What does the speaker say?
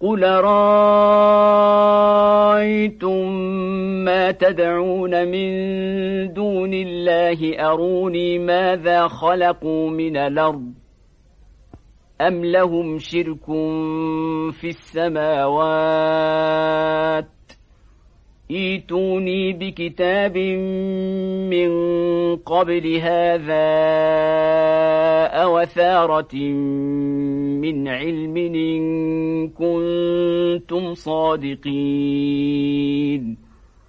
قل رأيتم ما تدعون من دون الله أروني ماذا خلقوا من الأرض أم لهم شرك في السماوات ايتوني بكتاب من قبل هذا أوثارة من علم إن كنتم صادقين.